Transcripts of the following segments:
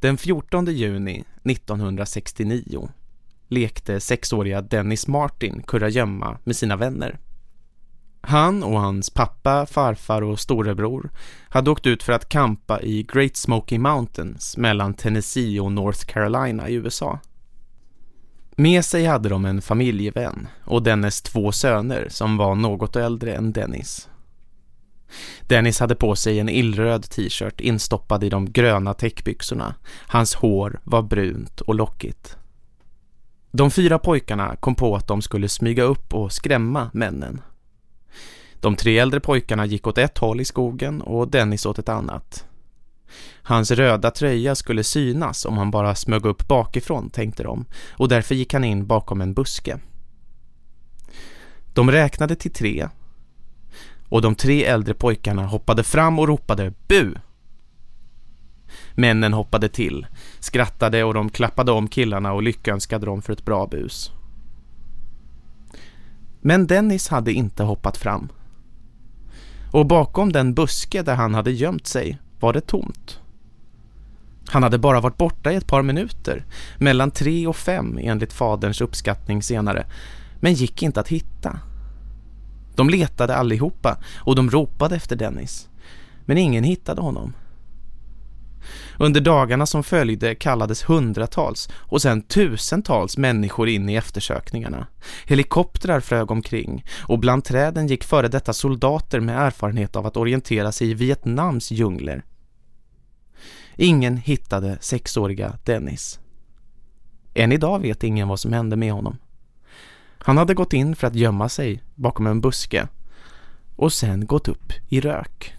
Den 14 juni 1969 lekte sexåriga Dennis Martin kurragömma med sina vänner. Han och hans pappa, farfar och storebror hade åkt ut för att kampa i Great Smoky Mountains mellan Tennessee och North Carolina i USA. Med sig hade de en familjevän och dennes två söner som var något äldre än Dennis. Dennis hade på sig en illröd t-shirt instoppad i de gröna täckbyxorna. Hans hår var brunt och lockigt. De fyra pojkarna kom på att de skulle smyga upp och skrämma männen. De tre äldre pojkarna gick åt ett håll i skogen och Dennis åt ett annat. Hans röda tröja skulle synas om han bara smög upp bakifrån, tänkte de, och därför gick han in bakom en buske. De räknade till tre och de tre äldre pojkarna hoppade fram och ropade bu. Männen hoppade till, skrattade och de klappade om killarna och lyckönskade dem för ett bra bus. Men Dennis hade inte hoppat fram. Och bakom den buske där han hade gömt sig var det tomt. Han hade bara varit borta i ett par minuter, mellan tre och fem enligt faderns uppskattning senare, men gick inte att hitta. De letade allihopa och de ropade efter Dennis, men ingen hittade honom. Under dagarna som följde kallades hundratals och sen tusentals människor in i eftersökningarna. Helikoptrar flög omkring och bland träden gick före detta soldater med erfarenhet av att orientera sig i Vietnams djungler. Ingen hittade sexåriga Dennis. Än idag vet ingen vad som hände med honom. Han hade gått in för att gömma sig bakom en buske och sen gått upp i rök.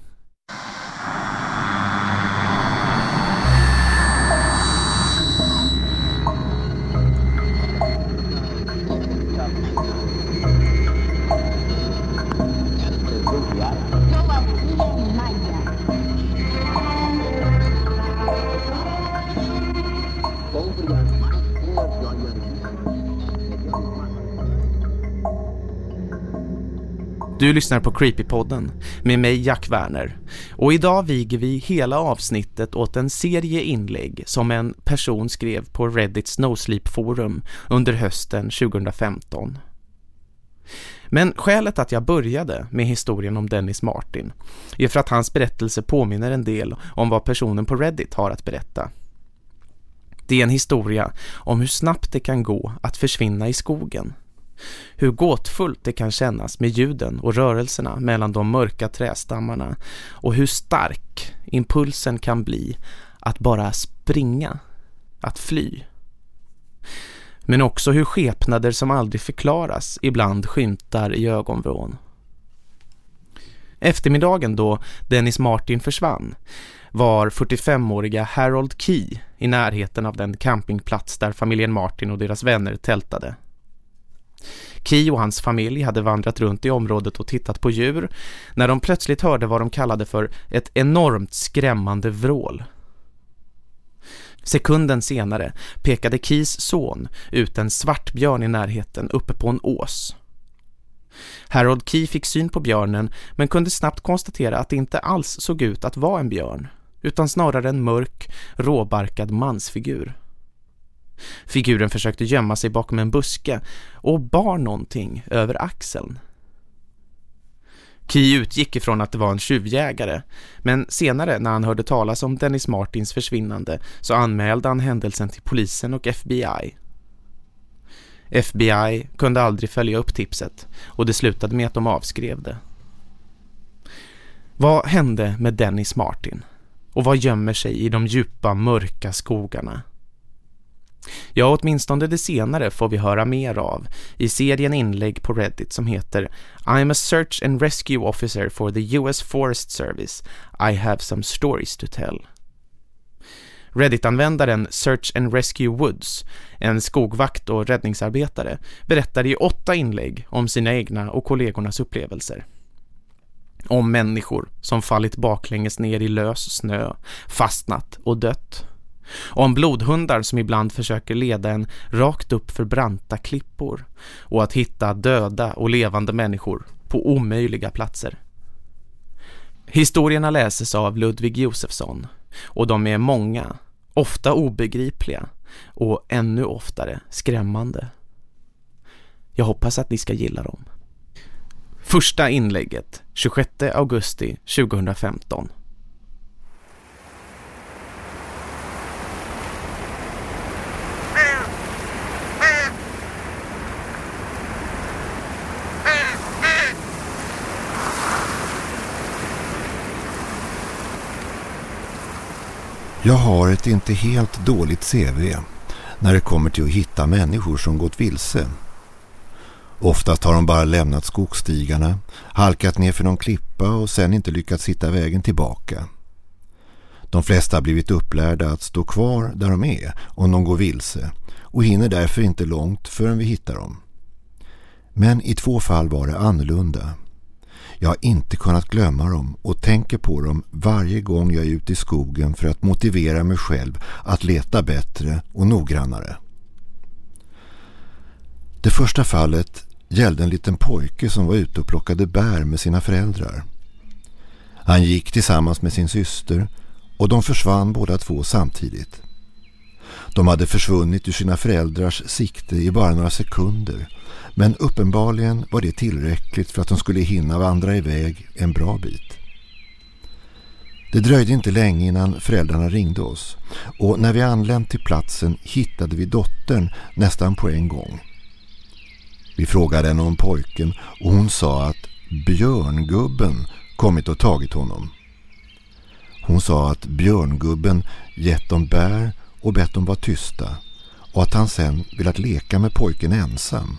Du lyssnar på Creepypodden med mig Jack Werner och idag viger vi hela avsnittet åt en serie inlägg som en person skrev på Reddits No Sleep forum under hösten 2015. Men skälet att jag började med historien om Dennis Martin är för att hans berättelse påminner en del om vad personen på Reddit har att berätta. Det är en historia om hur snabbt det kan gå att försvinna i skogen hur gåtfullt det kan kännas med ljuden och rörelserna mellan de mörka trästammarna och hur stark impulsen kan bli att bara springa, att fly. Men också hur skepnader som aldrig förklaras ibland skymtar i ögonvrån. Eftermiddagen då Dennis Martin försvann var 45-åriga Harold Key i närheten av den campingplats där familjen Martin och deras vänner tältade. Ki och hans familj hade vandrat runt i området och tittat på djur när de plötsligt hörde vad de kallade för ett enormt skrämmande vrål. Sekunden senare pekade Kis son ut en svartbjörn i närheten uppe på en ås. Harold Key fick syn på björnen men kunde snabbt konstatera att det inte alls såg ut att vara en björn utan snarare en mörk, råbarkad mansfigur. Figuren försökte gömma sig bakom en buske och bar någonting över axeln. Ki utgick ifrån att det var en tjuvjägare, men senare när han hörde talas om Dennis Martins försvinnande så anmälde han händelsen till polisen och FBI. FBI kunde aldrig följa upp tipset och det slutade med att de avskrev det. Vad hände med Dennis Martin? Och vad gömmer sig i de djupa mörka skogarna? Ja, åtminstone det senare får vi höra mer av i serien inlägg på Reddit som heter I'm a search and rescue officer for the US Forest Service. I have some stories to tell. Reddit-användaren Search and Rescue Woods, en skogvakt och räddningsarbetare, berättar i åtta inlägg om sina egna och kollegornas upplevelser. Om människor som fallit baklänges ner i lös snö, fastnat och dött och om blodhundar som ibland försöker leda en rakt upp för branta klippor och att hitta döda och levande människor på omöjliga platser. Historierna läses av Ludvig Josefsson och de är många ofta obegripliga och ännu oftare skrämmande. Jag hoppas att ni ska gilla dem. Första inlägget 26 augusti 2015 Jag har ett inte helt dåligt CV när det kommer till att hitta människor som gått vilse. Oftast har de bara lämnat skogsstigarna, halkat ner för någon klippa och sen inte lyckats hitta vägen tillbaka. De flesta har blivit upplärda att stå kvar där de är om de går vilse och hinner därför inte långt förrän vi hittar dem. Men i två fall var det annorlunda. Jag har inte kunnat glömma dem och tänker på dem varje gång jag är ute i skogen för att motivera mig själv att leta bättre och noggrannare. Det första fallet gällde en liten pojke som var ute och plockade bär med sina föräldrar. Han gick tillsammans med sin syster och de försvann båda två samtidigt. De hade försvunnit ur sina föräldrars sikte i bara några sekunder men uppenbarligen var det tillräckligt för att de skulle hinna vandra iväg en bra bit. Det dröjde inte länge innan föräldrarna ringde oss och när vi anlänt till platsen hittade vi dottern nästan på en gång. Vi frågade henne om pojken och hon sa att björngubben kommit och tagit honom. Hon sa att björngubben gett dem bär och bett dem vara tysta och att han sen velat leka med pojken ensam.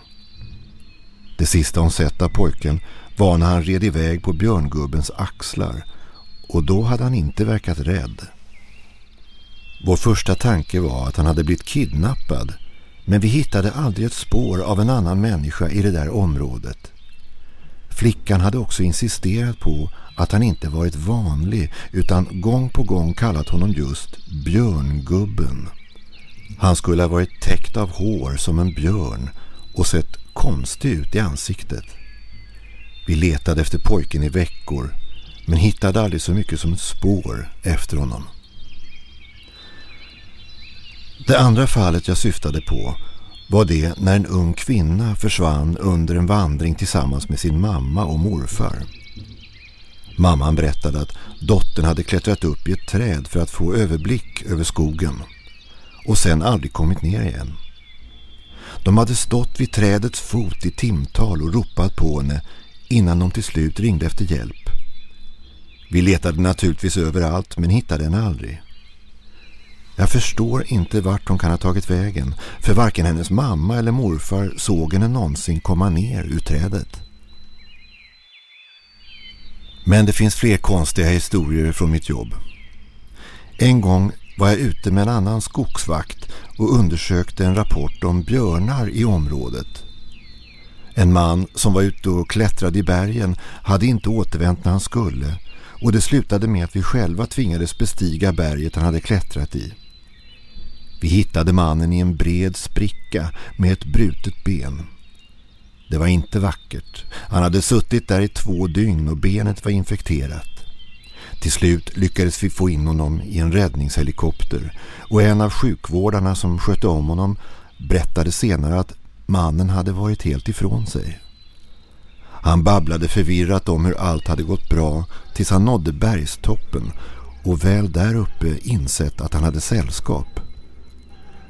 Det sista hon sett av pojken var när han red iväg på björngubbens axlar och då hade han inte verkat rädd. Vår första tanke var att han hade blivit kidnappad men vi hittade aldrig ett spår av en annan människa i det där området. Flickan hade också insisterat på att han inte varit vanlig utan gång på gång kallat honom just björngubben. Han skulle ha varit täckt av hår som en björn och sett konstig ut i ansiktet. Vi letade efter pojken i veckor men hittade aldrig så mycket som ett spår efter honom. Det andra fallet jag syftade på var det när en ung kvinna försvann under en vandring tillsammans med sin mamma och morfar. Mamman berättade att dottern hade klättrat upp i ett träd för att få överblick över skogen och sen aldrig kommit ner igen. De hade stått vid trädets fot i timtal och ropat på henne innan de till slut ringde efter hjälp. Vi letade naturligtvis överallt men hittade henne aldrig. Jag förstår inte vart hon kan ha tagit vägen för varken hennes mamma eller morfar såg henne någonsin komma ner ur trädet. Men det finns fler konstiga historier från mitt jobb. En gång var jag ute med en annan skogsvakt och undersökte en rapport om björnar i området. En man som var ute och klättrade i bergen hade inte återvänt när han skulle och det slutade med att vi själva tvingades bestiga berget han hade klättrat i. Vi hittade mannen i en bred spricka med ett brutet ben. Det var inte vackert. Han hade suttit där i två dygn och benet var infekterat. Till slut lyckades vi få in honom i en räddningshelikopter och en av sjukvårdarna som skötte om honom berättade senare att mannen hade varit helt ifrån sig. Han babblade förvirrat om hur allt hade gått bra tills han nådde bergstoppen och väl där uppe insett att han hade sällskap.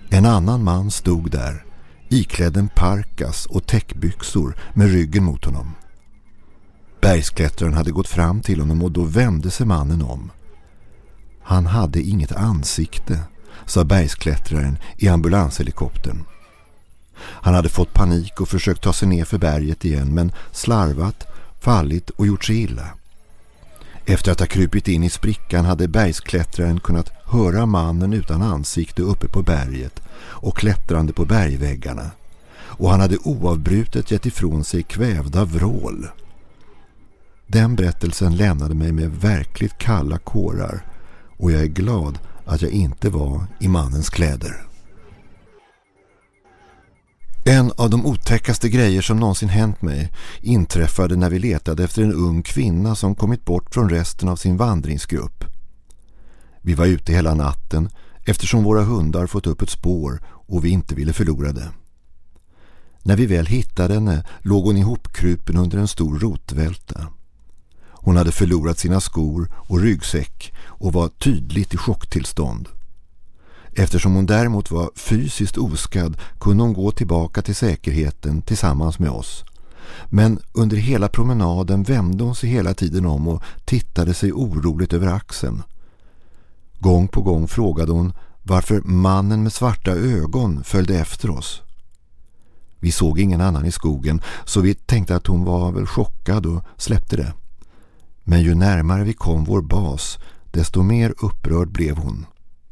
En annan man stod där, iklädd en parkas och täckbyxor med ryggen mot honom. Bergsklättraren hade gått fram till honom och då vände sig mannen om. Han hade inget ansikte, sa bergsklättraren i ambulanshelikoptern. Han hade fått panik och försökt ta sig ner för berget igen men slarvat, fallit och gjort sig illa. Efter att ha krupit in i sprickan hade bergsklättraren kunnat höra mannen utan ansikte uppe på berget och klättrande på bergväggarna. Och han hade oavbrutet gett ifrån sig kvävda vrål. Den berättelsen lämnade mig med verkligt kalla kårar och jag är glad att jag inte var i mannens kläder. En av de otäckaste grejer som någonsin hänt mig inträffade när vi letade efter en ung kvinna som kommit bort från resten av sin vandringsgrupp. Vi var ute hela natten, eftersom våra hundar fått upp ett spår och vi inte ville förlora det. När vi väl hittade henne låg hon ihopkrupen under en stor rotvälta. Hon hade förlorat sina skor och ryggsäck och var tydligt i chocktillstånd. Eftersom hon däremot var fysiskt oskadd kunde hon gå tillbaka till säkerheten tillsammans med oss. Men under hela promenaden vände hon sig hela tiden om och tittade sig oroligt över axeln. Gång på gång frågade hon varför mannen med svarta ögon följde efter oss. Vi såg ingen annan i skogen så vi tänkte att hon var väl chockad och släppte det. Men ju närmare vi kom vår bas desto mer upprörd blev hon.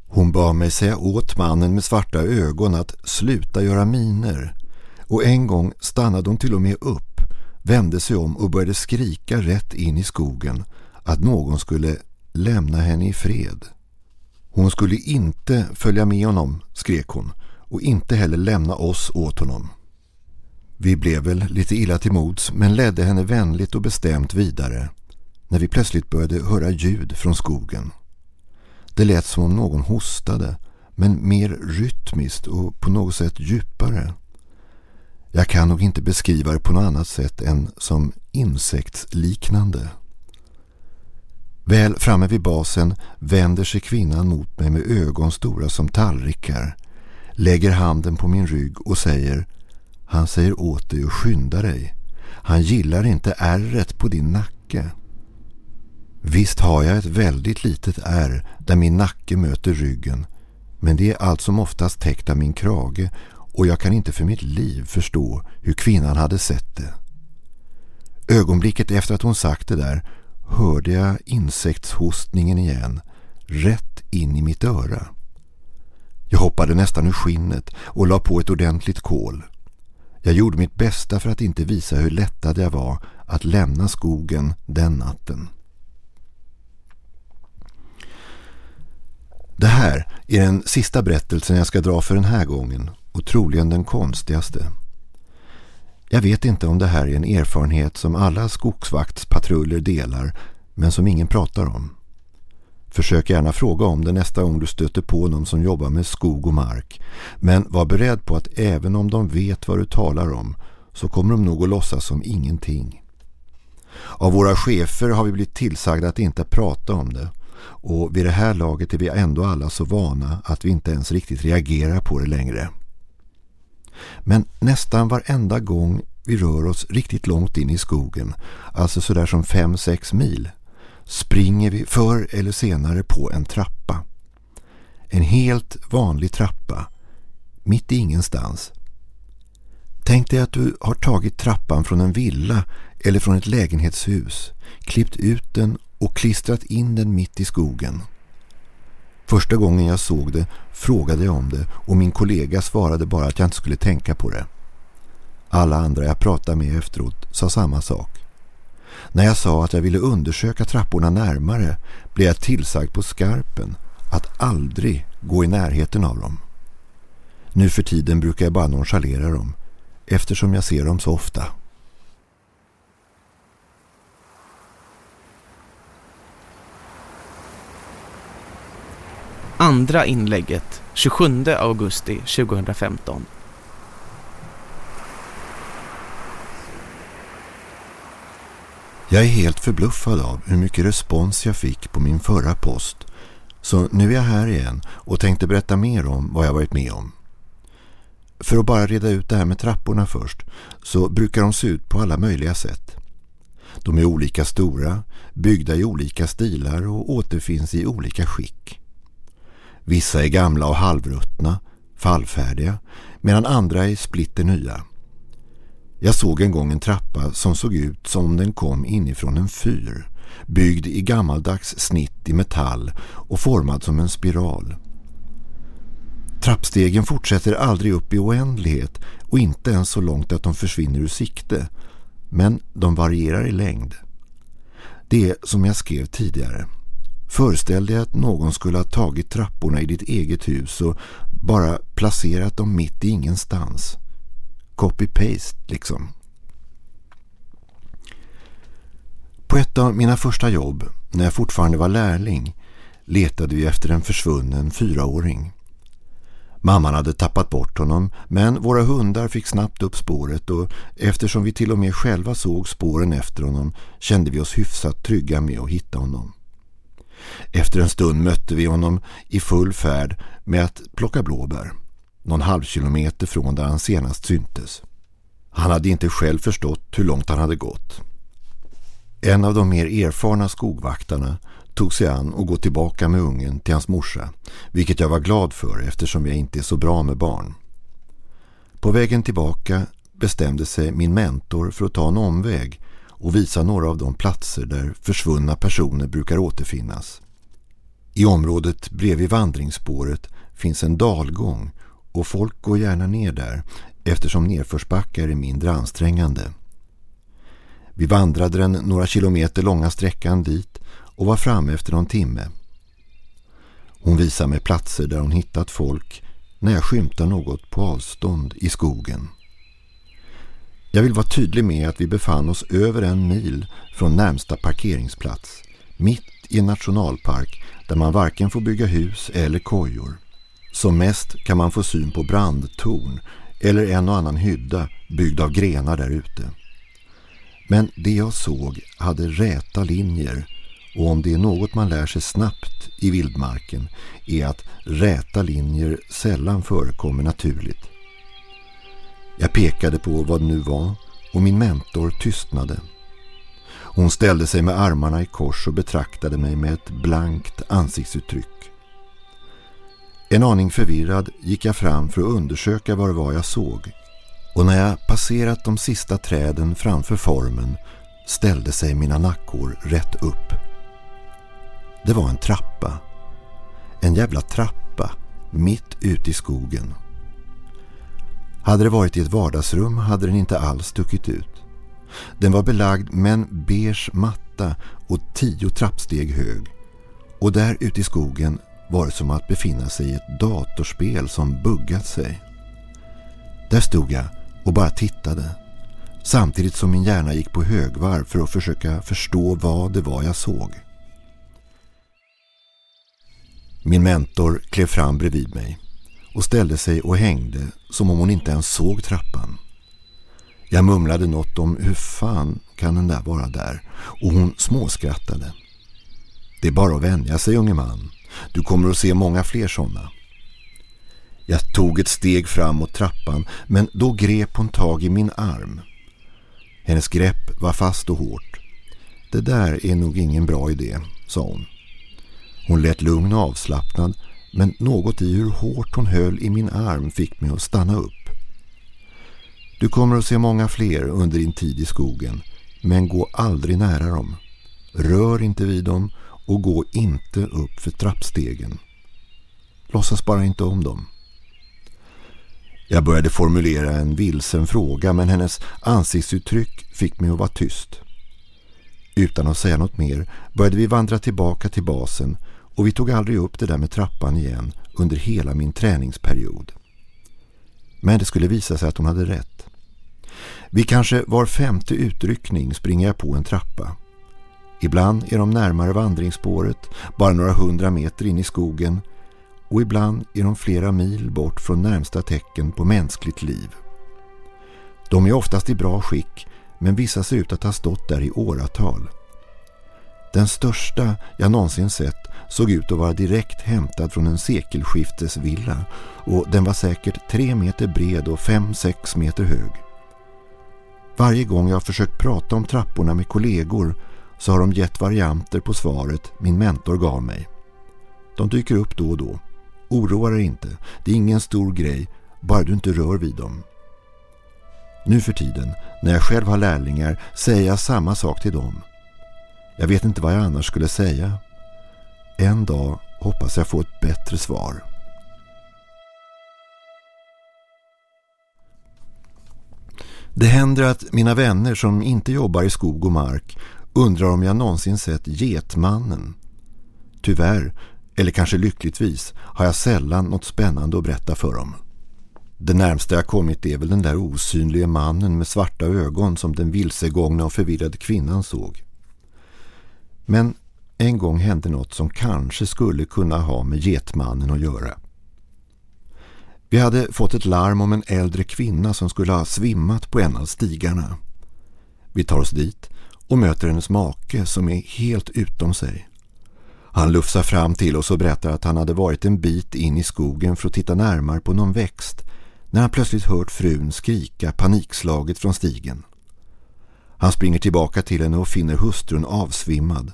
Hon bad mig säga åt mannen med svarta ögon att sluta göra miner och en gång stannade hon till och med upp, vände sig om och började skrika rätt in i skogen att någon skulle lämna henne i fred. Hon skulle inte följa med honom, skrek hon, och inte heller lämna oss åt honom. Vi blev väl lite illa till mods men ledde henne vänligt och bestämt vidare när vi plötsligt började höra ljud från skogen. Det lät som om någon hostade men mer rytmiskt och på något sätt djupare. Jag kan nog inte beskriva det på något annat sätt än som insektsliknande. Väl framme vid basen vänder sig kvinnan mot mig med ögon stora som tallrikar, lägger handen på min rygg och säger Han säger åt dig att skynda dig. Han gillar inte ärret på din nacke. Visst har jag ett väldigt litet ärr där min nacke möter ryggen men det är allt som oftast täckt av min krage och jag kan inte för mitt liv förstå hur kvinnan hade sett det. Ögonblicket efter att hon sagt det där hörde jag insektshostningen igen, rätt in i mitt öra. Jag hoppade nästan ur skinnet och la på ett ordentligt kol. Jag gjorde mitt bästa för att inte visa hur lättad jag var att lämna skogen den natten. Det här är den sista berättelsen jag ska dra för den här gången och troligen den konstigaste. Jag vet inte om det här är en erfarenhet som alla skogsvaktspatruller delar men som ingen pratar om. Försök gärna fråga om det nästa gång du stöter på någon som jobbar med skog och mark. Men var beredd på att även om de vet vad du talar om så kommer de nog att låtsas som ingenting. Av våra chefer har vi blivit tillsagda att inte prata om det och vid det här laget är vi ändå alla så vana att vi inte ens riktigt reagerar på det längre. Men nästan varenda gång vi rör oss riktigt långt in i skogen, alltså sådär som 5-6 mil, springer vi förr eller senare på en trappa. En helt vanlig trappa, mitt i ingenstans. Tänk dig att du har tagit trappan från en villa eller från ett lägenhetshus, klippt ut den och klistrat in den mitt i skogen. Första gången jag såg det frågade jag om det och min kollega svarade bara att jag inte skulle tänka på det. Alla andra jag pratade med efteråt sa samma sak. När jag sa att jag ville undersöka trapporna närmare blev jag tillsagd på skarpen att aldrig gå i närheten av dem. Nu för tiden brukar jag bara nonchalera dem eftersom jag ser dem så ofta. Andra inlägget 27 augusti 2015. Jag är helt förbluffad av hur mycket respons jag fick på min förra post. Så nu är jag här igen och tänkte berätta mer om vad jag varit med om. För att bara reda ut det här med trapporna först så brukar de se ut på alla möjliga sätt. De är olika stora, byggda i olika stilar och återfinns i olika skick. Vissa är gamla och halvruttna, fallfärdiga, medan andra är splitter nya. Jag såg en gång en trappa som såg ut som om den kom inifrån en fyr, byggd i gammaldags snitt i metall och formad som en spiral. Trappstegen fortsätter aldrig upp i oändlighet och inte ens så långt att de försvinner ur sikte, men de varierar i längd. Det är som jag skrev tidigare. Föreställ dig att någon skulle ha tagit trapporna i ditt eget hus och bara placerat dem mitt i ingenstans. Copy-paste liksom. På ett av mina första jobb, när jag fortfarande var lärling, letade vi efter en försvunnen fyraåring. Mamman hade tappat bort honom men våra hundar fick snabbt upp spåret och eftersom vi till och med själva såg spåren efter honom kände vi oss hyfsat trygga med att hitta honom. Efter en stund mötte vi honom i full färd med att plocka blåbär, någon halv kilometer från där han senast syntes. Han hade inte själv förstått hur långt han hade gått. En av de mer erfarna skogvaktarna tog sig an och gå tillbaka med ungen till hans morsa, vilket jag var glad för eftersom jag inte är så bra med barn. På vägen tillbaka bestämde sig min mentor för att ta en omväg och visa några av de platser där försvunna personer brukar återfinnas. I området bredvid vandringsspåret finns en dalgång och folk går gärna ner där eftersom nedförsbackar är mindre ansträngande. Vi vandrade den några kilometer långa sträckan dit och var framme efter någon timme. Hon visar mig platser där hon hittat folk när jag skymtar något på avstånd i skogen. Jag vill vara tydlig med att vi befann oss över en mil från närmsta parkeringsplats, mitt i en nationalpark där man varken får bygga hus eller kojor. Som mest kan man få syn på brandtorn eller en och annan hydda byggd av grenar där ute. Men det jag såg hade räta linjer och om det är något man lär sig snabbt i vildmarken är att räta linjer sällan förekommer naturligt. Jag pekade på vad det nu var och min mentor tystnade. Hon ställde sig med armarna i kors och betraktade mig med ett blankt ansiktsuttryck. En aning förvirrad gick jag fram för att undersöka vad det var jag såg. Och när jag passerat de sista träden framför formen ställde sig mina nackor rätt upp. Det var en trappa. En jävla trappa mitt ute i skogen. Hade det varit i ett vardagsrum hade den inte alls stuckit ut. Den var belagd med en beige matta och tio trappsteg hög. Och där ute i skogen var det som att befinna sig i ett datorspel som buggat sig. Där stod jag och bara tittade. Samtidigt som min hjärna gick på högvarv för att försöka förstå vad det var jag såg. Min mentor klev fram bredvid mig och ställde sig och hängde som om hon inte ens såg trappan. Jag mumlade något om hur fan kan den där vara där och hon småskrattade. Det är bara att vänja sig unge man. Du kommer att se många fler sådana. Jag tog ett steg fram mot trappan men då grep hon tag i min arm. Hennes grepp var fast och hårt. Det där är nog ingen bra idé, sa hon. Hon lät lugn och avslappnad men något i hur hårt hon höll i min arm fick mig att stanna upp. Du kommer att se många fler under din tid i skogen men gå aldrig nära dem. Rör inte vid dem och gå inte upp för trappstegen. Låtsas bara inte om dem. Jag började formulera en vilsen fråga men hennes ansiktsuttryck fick mig att vara tyst. Utan att säga något mer började vi vandra tillbaka till basen och vi tog aldrig upp det där med trappan igen under hela min träningsperiod. Men det skulle visa sig att hon hade rätt. Vi kanske var femte utryckning springer jag på en trappa. Ibland är de närmare vandringsspåret, bara några hundra meter in i skogen och ibland är de flera mil bort från närmsta tecken på mänskligt liv. De är oftast i bra skick men vissa ser ut att ha stått där i åratal. Den största jag någonsin sett såg ut att vara direkt hämtad från en sekelskiftesvilla och den var säkert tre meter bred och fem, sex meter hög. Varje gång jag har försökt prata om trapporna med kollegor så har de gett varianter på svaret min mentor gav mig. De dyker upp då och då. Oroa dig inte, det är ingen stor grej, bara du inte rör vid dem. Nu för tiden, när jag själv har lärlingar, säger jag samma sak till dem. Jag vet inte vad jag annars skulle säga. En dag hoppas jag få ett bättre svar. Det händer att mina vänner som inte jobbar i skog och mark undrar om jag någonsin sett Getmannen. Tyvärr, eller kanske lyckligtvis, har jag sällan något spännande att berätta för dem. Det närmsta jag kommit är väl den där osynliga mannen med svarta ögon som den vilsegångna och förvirrade kvinnan såg. Men En gång hände något som kanske skulle kunna ha med getmannen att göra. Vi hade fått ett larm om en äldre kvinna som skulle ha svimmat på en av stigarna. Vi tar oss dit och möter hennes make som är helt utom sig. Han lufsar fram till oss och berättar att han hade varit en bit in i skogen för att titta närmare på någon växt när han plötsligt hört frun skrika panikslaget från stigen. Han springer tillbaka till henne och finner hustrun avsvimmad.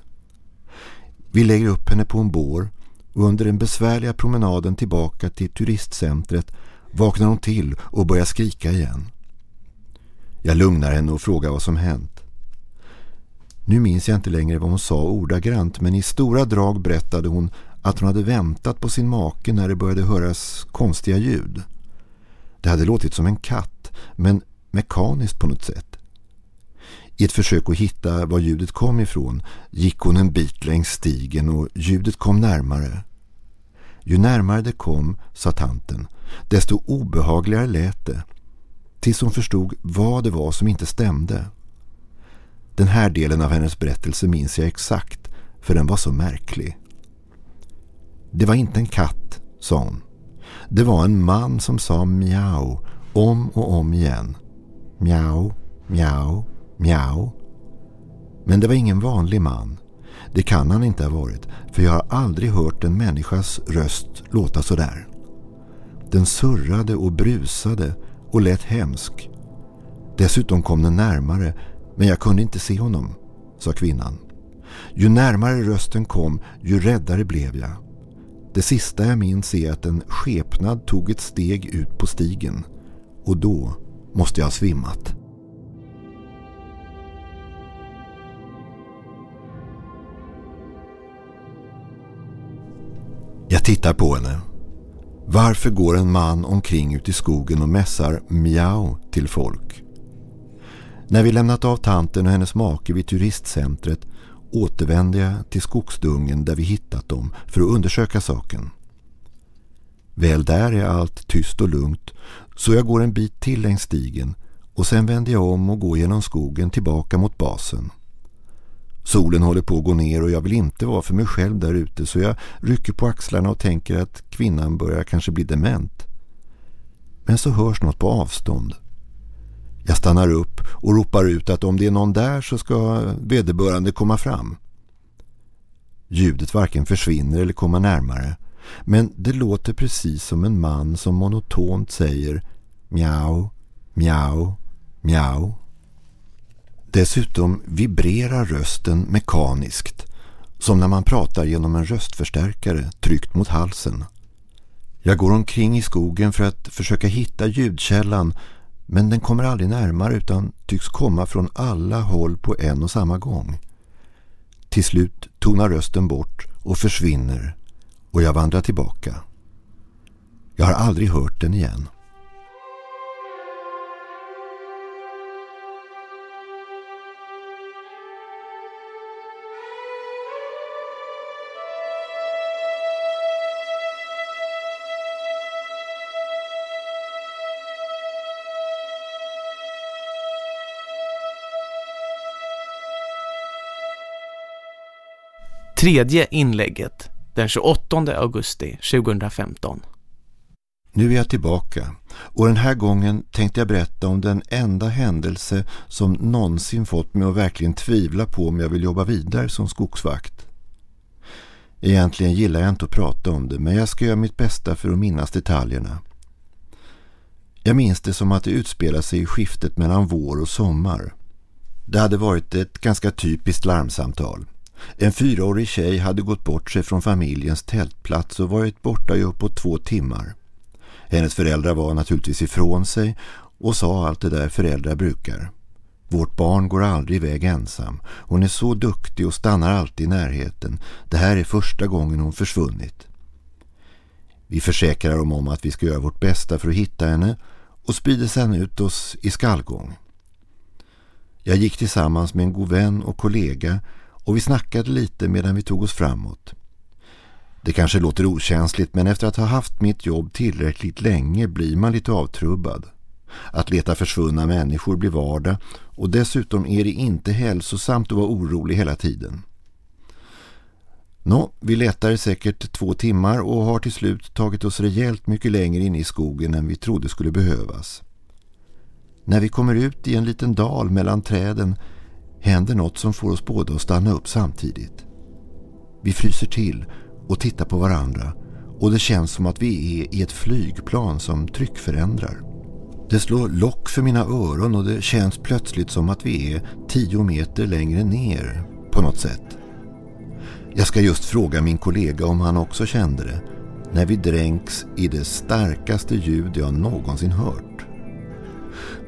Vi lägger upp henne på en bår och under den besvärliga promenaden tillbaka till turistcentret vaknar hon till och börjar skrika igen. Jag lugnar henne och frågar vad som hänt. Nu minns jag inte längre vad hon sa ordagrant men i stora drag berättade hon att hon hade väntat på sin make när det började höras konstiga ljud. Det hade låtit som en katt men mekaniskt på något sätt. I ett försök att hitta var ljudet kom ifrån gick hon en bit längs stigen och ljudet kom närmare. Ju närmare det kom, sa tanten, desto obehagligare lät det. Tills hon förstod vad det var som inte stämde. Den här delen av hennes berättelse minns jag exakt, för den var så märklig. Det var inte en katt, sa hon. Det var en man som sa miau om och om igen. Miau, miau, miau. Men det var ingen vanlig man. Det kan han inte ha varit, för jag har aldrig hört en människas röst låta så där. Den surrade och brusade och lät hemsk. Dessutom kom den närmare, men jag kunde inte se honom, sa kvinnan. Ju närmare rösten kom, ju räddare blev jag. Det sista jag minns är att en skepnad tog ett steg ut på stigen. Och då måste jag ha svimmat. Jag tittar på henne. Varför går en man omkring ute i skogen och mässar miau till folk? När vi lämnat av tanten och hennes make vid turistcentret återvände jag till skogsdungen där vi hittat dem för att undersöka saken. Väl där är allt tyst och lugnt så jag går en bit till längs stigen och sen vänder jag om och går genom skogen tillbaka mot basen. Solen håller på att gå ner och jag vill inte vara för mig själv där ute så jag rycker på axlarna och tänker att kvinnan börjar kanske bli dement. Men så hörs något på avstånd. Jag stannar upp och ropar ut att om det är någon där så ska vederbörande komma fram. Ljudet varken försvinner eller kommer närmare. Men det låter precis som en man som monotont säger miau, miau, miau. Dessutom vibrerar rösten mekaniskt som när man pratar genom en röstförstärkare tryckt mot halsen. Jag går omkring i skogen för att försöka hitta ljudkällan men den kommer aldrig närmare utan tycks komma från alla håll på en och samma gång. Till slut tonar rösten bort och försvinner och jag vandrar tillbaka. Jag har aldrig hört den igen. Tredje inlägget den 28 augusti 2015. Nu är jag tillbaka och den här gången tänkte jag berätta om den enda händelse som någonsin fått mig att verkligen tvivla på om jag vill jobba vidare som skogsvakt. Egentligen gillar jag inte att prata om det men jag ska göra mitt bästa för att minnas detaljerna. Jag minns det som att det utspelar sig i skiftet mellan vår och sommar. Det hade varit ett ganska typiskt larmsamtal. En fyraårig tjej hade gått bort sig från familjens tältplats och varit borta i uppåt två timmar. Hennes föräldrar var naturligtvis ifrån sig och sa allt det där föräldrar brukar. Vårt barn går aldrig iväg ensam. Hon är så duktig och stannar alltid i närheten. Det här är första gången hon försvunnit. Vi försäkrar dem om att vi ska göra vårt bästa för att hitta henne och sprider sedan ut oss i skallgång. Jag gick tillsammans med en god vän och kollega och vi snackade lite medan vi tog oss framåt. Det kanske låter okänsligt men efter att ha haft mitt jobb tillräckligt länge blir man lite avtrubbad. Att leta försvunna människor blir vardag och dessutom är det inte hälsosamt att vara orolig hela tiden. Nå, vi letar säkert två timmar och har till slut tagit oss rejält mycket längre in i skogen än vi trodde skulle behövas. När vi kommer ut i en liten dal mellan träden händer något som får oss båda att stanna upp samtidigt. Vi fryser till och tittar på varandra och det känns som att vi är i ett flygplan som tryckförändrar. Det slår lock för mina öron och det känns plötsligt som att vi är tio meter längre ner på något sätt. Jag ska just fråga min kollega om han också kände det när vi dränks i det starkaste ljud jag någonsin hört.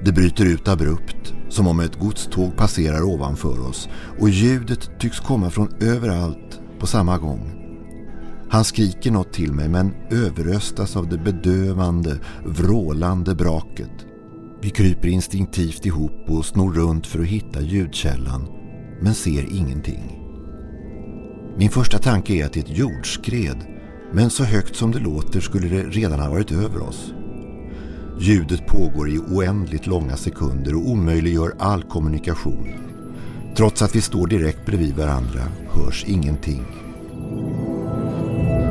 Det bryter ut abrupt som om ett godståg passerar ovanför oss och ljudet tycks komma från överallt på samma gång. Han skriker något till mig men överröstas av det bedövande, vrålande braket. Vi kryper instinktivt ihop och snor runt för att hitta ljudkällan men ser ingenting. Min första tanke är att det är ett jordskred men så högt som det låter skulle det redan ha varit över oss. Ljudet pågår i oändligt långa sekunder och omöjliggör all kommunikation. Trots att vi står direkt bredvid varandra hörs ingenting.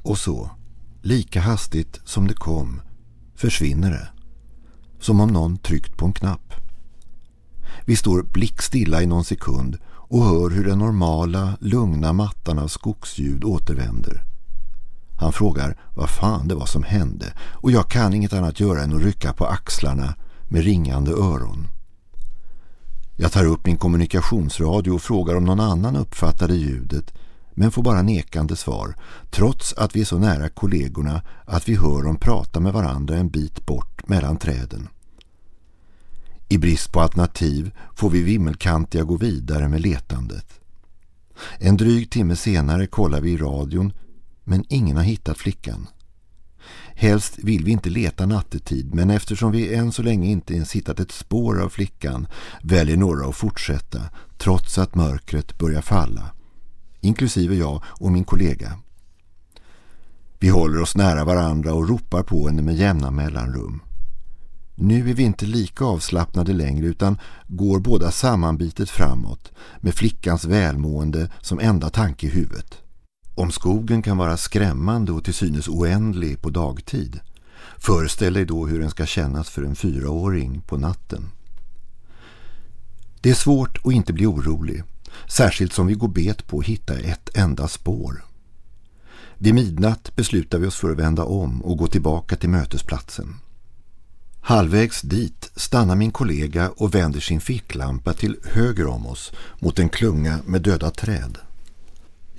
Och så, lika hastigt som det kom, försvinner det. Som om någon tryckt på en knapp. Vi står blickstilla i någon sekund och hör hur den normala, lugna mattan av skogsljud återvänder. Han frågar vad fan det var som hände och jag kan inget annat göra än att rycka på axlarna med ringande öron. Jag tar upp min kommunikationsradio och frågar om någon annan uppfattade ljudet men får bara nekande svar trots att vi är så nära kollegorna att vi hör dem prata med varandra en bit bort mellan träden. I brist på alternativ får vi vimmelkantiga gå vidare med letandet. En dryg timme senare kollar vi i radion men ingen har hittat flickan. Helst vill vi inte leta nattetid men eftersom vi än så länge inte ens hittat ett spår av flickan väljer några att fortsätta trots att mörkret börjar falla. Inklusive jag och min kollega. Vi håller oss nära varandra och ropar på henne med jämna mellanrum. Nu är vi inte lika avslappnade längre utan går båda sammanbitet framåt med flickans välmående som enda tanke i huvudet. Om skogen kan vara skrämmande och till synes oändlig på dagtid, föreställ dig då hur den ska kännas för en fyraåring på natten. Det är svårt att inte bli orolig, särskilt som vi går bet på att hitta ett enda spår. Vid midnatt beslutar vi oss för att vända om och gå tillbaka till mötesplatsen. Halvvägs dit stannar min kollega och vänder sin ficklampa till höger om oss mot en klunga med döda träd.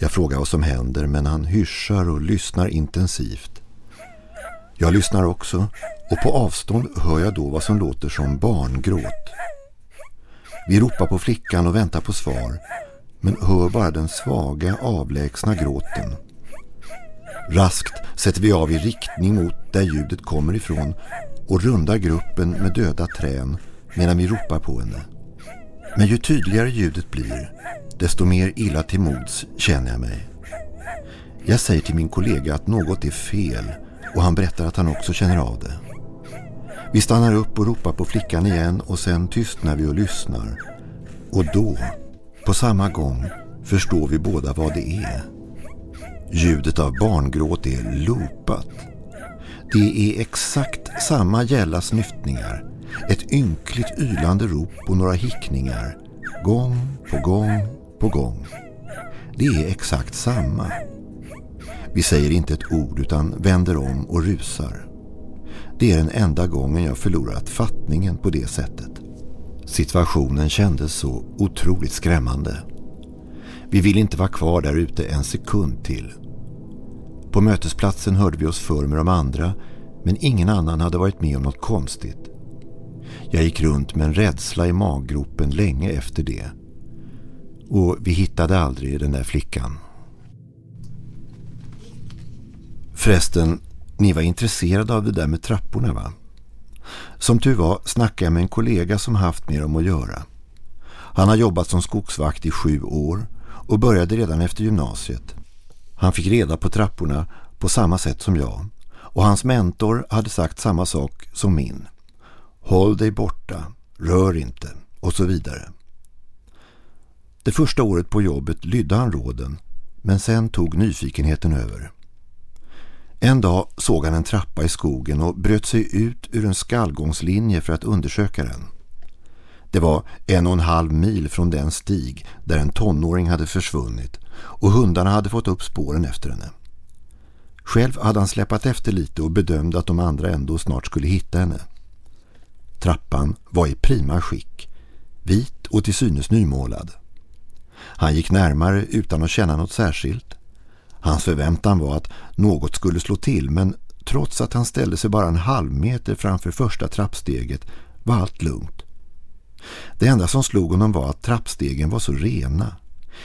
Jag frågar vad som händer men han hyschar och lyssnar intensivt. Jag lyssnar också och på avstånd hör jag då vad som låter som barngråt. Vi ropar på flickan och väntar på svar men hör bara den svaga avlägsna gråten. Raskt sätter vi av i riktning mot där ljudet kommer ifrån och rundar gruppen med döda trän medan vi ropar på henne. Men ju tydligare ljudet blir desto mer illa till mods känner jag mig. Jag säger till min kollega att något är fel och han berättar att han också känner av det. Vi stannar upp och ropar på flickan igen och sen tystnar vi och lyssnar. Och då, på samma gång, förstår vi båda vad det är. Ljudet av barngråt är loopat. Det är exakt samma gälla snyftningar. Ett ynkligt ylande rop och några hickningar. Gång på gång på gång. Det är exakt samma. Vi säger inte ett ord utan vänder om och rusar. Det är den enda gången jag förlorat fattningen på det sättet. Situationen kändes så otroligt skrämmande. Vi vill inte vara kvar där ute en sekund till. På mötesplatsen hörde vi oss för med de andra men ingen annan hade varit med om något konstigt. Jag gick runt med en rädsla i maggropen länge efter det. Och vi hittade aldrig den där flickan. Förresten, ni var intresserade av det där med trapporna va? Som tur var snackade jag med en kollega som haft med dem att göra. Han har jobbat som skogsvakt i sju år och började redan efter gymnasiet. Han fick reda på trapporna på samma sätt som jag och hans mentor hade sagt samma sak som min. Håll dig borta, rör inte och så vidare. Det första året på jobbet lydde han råden Men sen tog nyfikenheten över. En dag såg han en trappa i skogen och bröt sig ut ur en skallgångslinje för att undersöka den. Det var en och en halv mil från den stig där en tonåring hade försvunnit och hundarna hade fått upp spåren efter henne. Själv hade han släpat efter lite och bedömde att de andra ändå snart skulle hitta henne. Trappan var i prima skick, vit och till synes nymålad. Han gick närmare utan att känna något särskilt. Hans förväntan var att något skulle slå till men trots att han ställde sig bara en halv meter framför första trappsteget var allt lugnt. Det enda som slog honom var att trappstegen var så rena.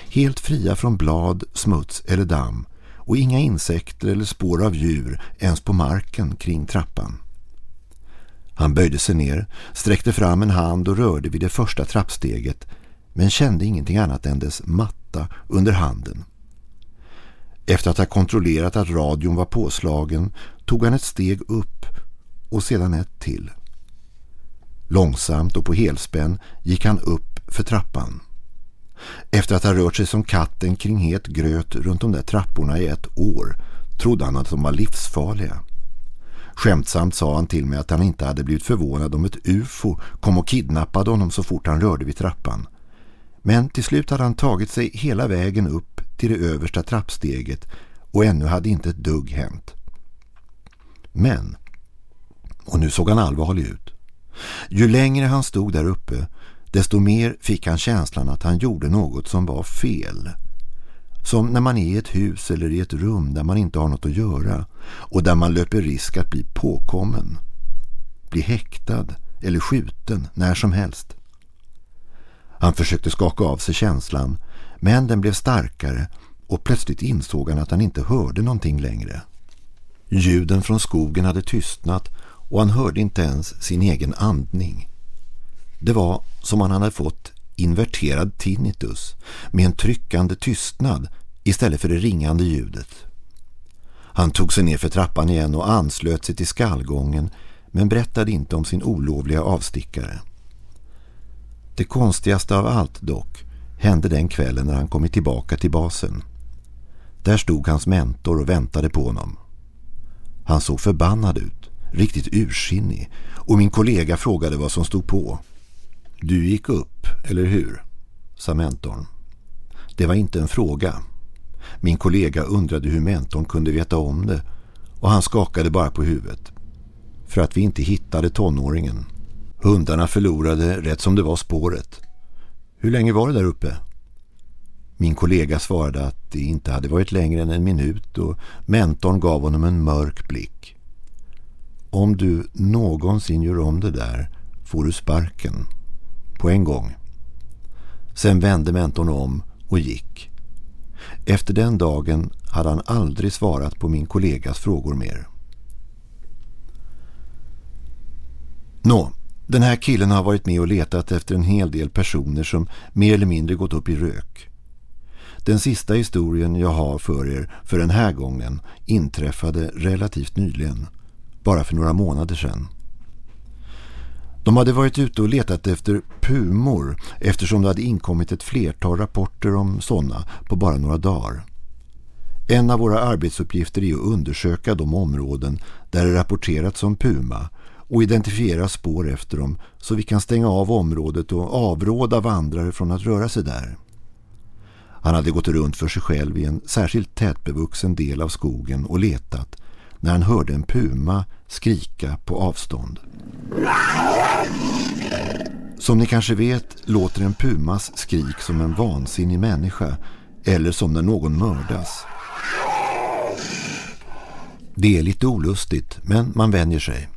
Helt fria från blad, smuts eller damm och inga insekter eller spår av djur ens på marken kring trappan. Han böjde sig ner, sträckte fram en hand och rörde vid det första trappsteget men kände ingenting annat än dess matta under handen. Efter att ha kontrollerat att radion var påslagen tog han ett steg upp och sedan ett till. Långsamt och på helspänn gick han upp för trappan. Efter att ha rört sig som katten kring het gröt runt de där trapporna i ett år trodde han att de var livsfarliga. Skämtsamt sa han till mig att han inte hade blivit förvånad om ett ufo kom och kidnappade honom så fort han rörde vid trappan. Men till slut hade han tagit sig hela vägen upp till det översta trappsteget och ännu hade inte ett dugg hänt. Men, och nu såg han allvarlig ut, ju längre han stod där uppe desto mer fick han känslan att han gjorde något som var fel. Som när man är i ett hus eller i ett rum där man inte har något att göra och där man löper risk att bli påkommen. Bli häktad eller skjuten när som helst. Han försökte skaka av sig känslan men den blev starkare och plötsligt insåg han att han inte hörde någonting längre. Ljuden från skogen hade tystnat och han hörde inte ens sin egen andning. Det var som han hade fått inverterad tinnitus med en tryckande tystnad istället för det ringande ljudet. Han tog sig ner för trappan igen och anslöt sig till skallgången men berättade inte om sin olovliga avstickare. Det konstigaste av allt dock hände den kvällen när han kommit tillbaka till basen. Där stod hans mentor och väntade på honom. Han såg förbannad ut, riktigt ursinnig och min kollega frågade vad som stod på. Du gick upp, eller hur? sa mentorn. Det var inte en fråga. Min kollega undrade hur mentorn kunde veta om det och han skakade bara på huvudet. För att vi inte hittade tonåringen. Hundarna förlorade rätt som det var spåret. Hur länge var det där uppe? Min kollega svarade att det inte hade varit längre än en minut och mentorn gav honom en mörk blick. Om du någonsin gör om det där får du sparken på en gång. Sen vände mentorn om och gick. Efter den dagen hade han aldrig svarat på min kollegas frågor mer. Nå, den här killen har varit med och letat efter en hel del personer som mer eller mindre gått upp i rök. Den sista historien jag har för er för den här gången inträffade relativt nyligen, bara för några månader sedan. De hade varit ute och letat efter pumor eftersom det hade inkommit ett flertal rapporter om sådana på bara några dagar. En av våra arbetsuppgifter är att undersöka de områden där det rapporterats om puma och identifiera spår efter dem så vi kan stänga av området och avråda vandrare från att röra sig där. Han hade gått runt för sig själv i en särskilt tätbevuxen del av skogen och letat när han hörde en puma skrika på avstånd. Som ni kanske vet låter en pumas skrik som en vansinnig människa eller som när någon mördas. Det är lite olustigt men man vänjer sig.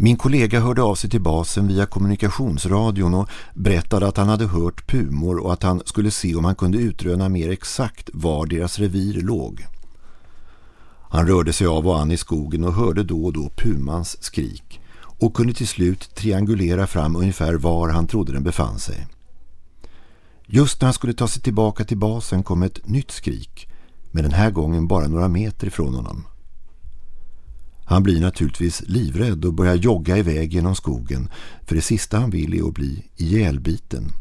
Min kollega hörde av sig till basen via kommunikationsradion och berättade att han hade hört pumor och att han skulle se om han kunde utröna mer exakt var deras revir låg. Han rörde sig av och an i skogen och hörde då och då pumans skrik och kunde till slut triangulera fram ungefär var han trodde den befann sig. Just när han skulle ta sig tillbaka till basen kom ett nytt skrik, men den här gången bara några meter ifrån honom. Han blir naturligtvis livrädd och börjar jogga iväg genom skogen för det sista han vill är att bli ihjälbiten.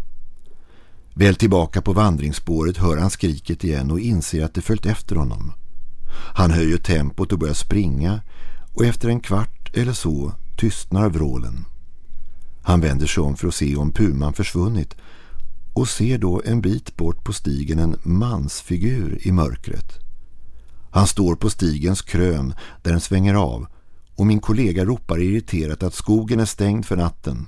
Väl tillbaka på vandringsspåret hör han skriket igen och inser att det följt efter honom. Han höjer tempot och börjar springa och efter en kvart eller så tystnar vrålen. Han vänder sig om för att se om puman försvunnit och ser då en bit bort på stigen en mansfigur i mörkret. Han står på stigens krön där den svänger av och min kollega ropar irriterat att skogen är stängd för natten.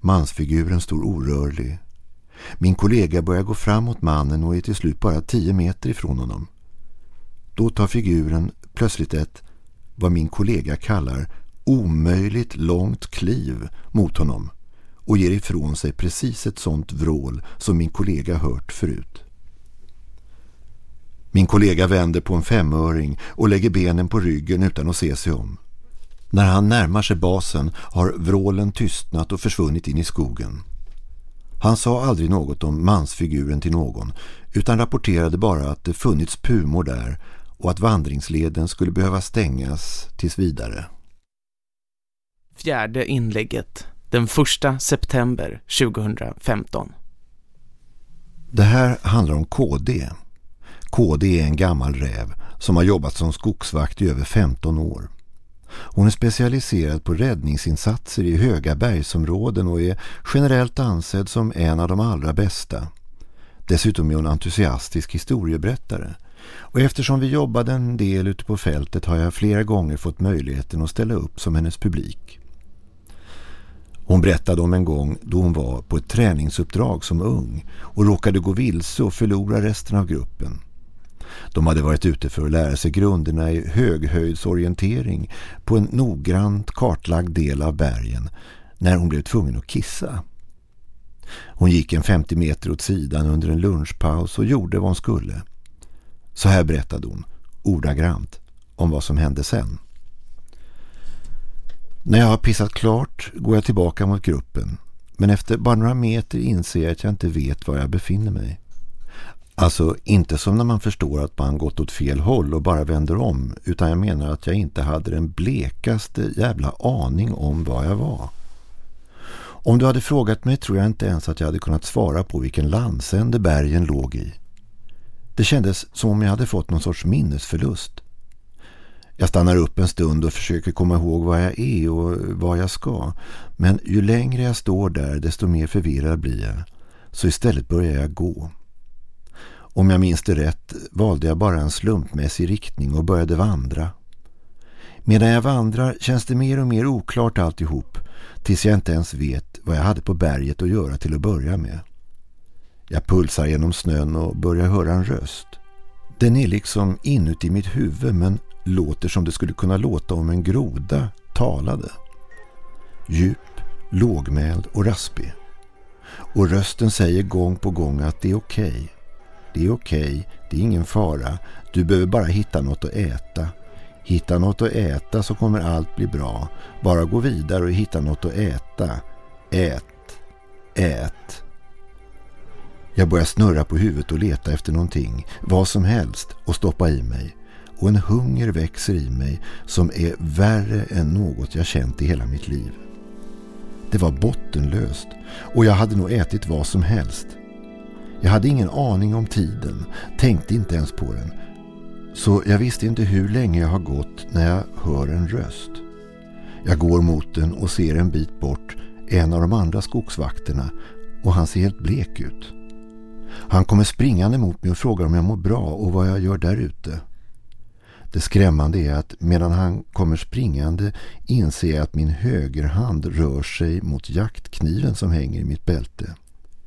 Mansfiguren står orörlig. Min kollega börjar gå fram mot mannen och är till slut bara tio meter ifrån honom. Då tar figuren plötsligt ett, vad min kollega kallar, omöjligt långt kliv mot honom och ger ifrån sig precis ett sånt vrål som min kollega hört förut. Min kollega vänder på en femöring och lägger benen på ryggen utan att se sig om. När han närmar sig basen har vrålen tystnat och försvunnit in i skogen. Han sa aldrig något om mansfiguren till någon utan rapporterade bara att det funnits pumor där och att vandringsleden skulle behöva stängas tills vidare. Fjärde inlägget, den första september 2015. Det här handlar om KD. KD är en gammal räv som har jobbat som skogsvakt i över 15 år. Hon är specialiserad på räddningsinsatser i höga bergsområden och är generellt ansedd som en av de allra bästa. Dessutom är hon entusiastisk historieberättare. Och eftersom vi jobbade en del ute på fältet har jag flera gånger fått möjligheten att ställa upp som hennes publik. Hon berättade om en gång då hon var på ett träningsuppdrag som ung och råkade gå vilse och förlora resten av gruppen. De hade varit ute för att lära sig grunderna i höghöjdsorientering på en noggrant kartlagd del av bergen när hon blev tvungen att kissa. Hon gick en 50 meter åt sidan under en lunchpaus och gjorde vad hon skulle. Så här berättade hon, ordagrant, om vad som hände sen. När jag har pissat klart går jag tillbaka mot gruppen. Men efter bara några meter inser jag att jag inte vet var jag befinner mig. Alltså inte som när man förstår att man gått åt fel håll och bara vänder om. Utan jag menar att jag inte hade den blekaste jävla aning om var jag var. Om du hade frågat mig tror jag inte ens att jag hade kunnat svara på vilken landsände bergen låg i. Det kändes som om jag hade fått någon sorts minnesförlust. Jag stannar upp en stund och försöker komma ihåg vad jag är och vad jag ska. Men ju längre jag står där desto mer förvirrad blir jag. Så istället börjar jag gå. Om jag minns det rätt valde jag bara en slumpmässig riktning och började vandra. Medan jag vandrar känns det mer och mer oklart alltihop tills jag inte ens vet vad jag hade på berget att göra till att börja med. Jag pulsar genom snön och börjar höra en röst. Den är liksom inuti mitt huvud men låter som det skulle kunna låta om en groda talade. Djup, lågmäld och raspig. Och rösten säger gång på gång att det är okej. Okay. Det är okej, okay. det är ingen fara. Du behöver bara hitta något att äta. Hitta något att äta så kommer allt bli bra. Bara gå vidare och hitta något att äta. Ät, ät. Jag börjar snurra på huvudet och leta efter någonting, vad som helst, och stoppa i mig och en hunger växer i mig som är värre än något jag känt i hela mitt liv. Det var bottenlöst och jag hade nog ätit vad som helst. Jag hade ingen aning om tiden, tänkte inte ens på den. Så jag visste inte hur länge jag har gått när jag hör en röst. Jag går mot den och ser en bit bort en av de andra skogsvakterna och han ser helt blek ut. Han kommer springande mot mig och frågar om jag mår bra och vad jag gör där ute. Det skrämmande är att medan han kommer springande inser jag att min högerhand rör sig mot jaktkniven som hänger i mitt bälte.